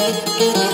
Başıma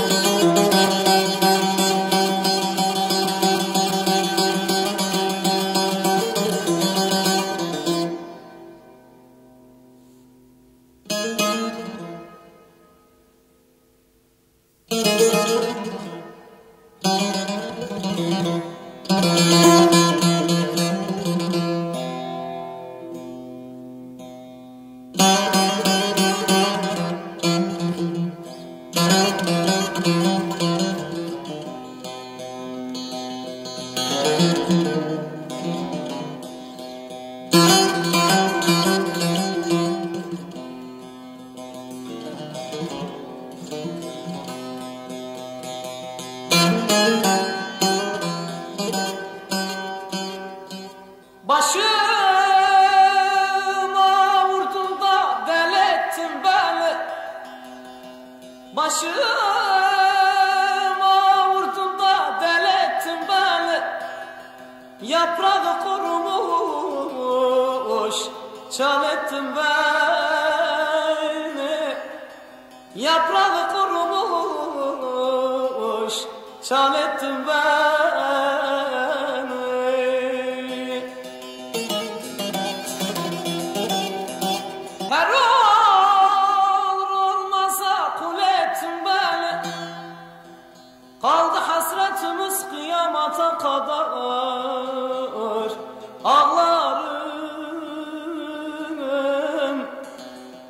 Başıma vurdun da delettin beni. Yaprağı kurumuş çal ettin beni. Yaprağı kurumuş çal ettin beni kadar Ağlarım.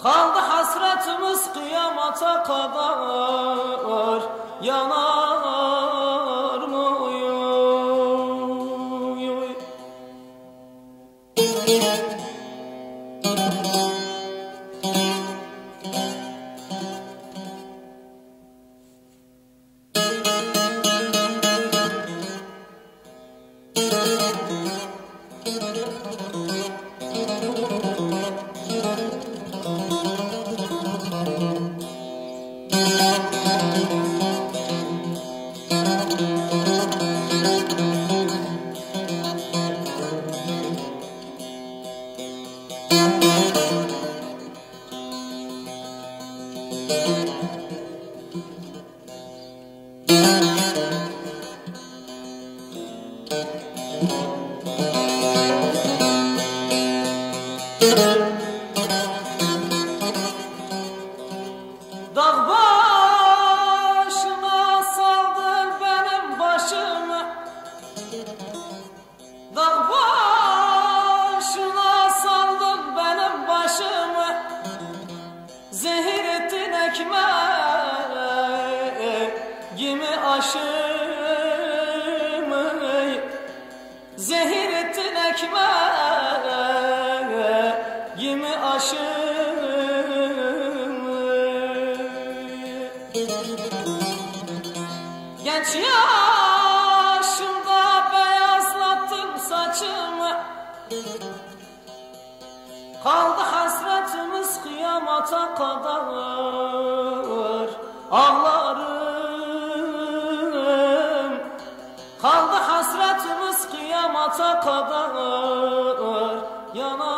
Kaldı hasretimiz kıyamata kadar. Yanar Dağ ekmeğimi aşımı Zehir ettin ekmeğimi aşımı Genç yaşımda beyazlattın saçımı. Kaldı hasretimiz kıyamata kadar Kaldı hasretimiz kıyamata kadar. Yana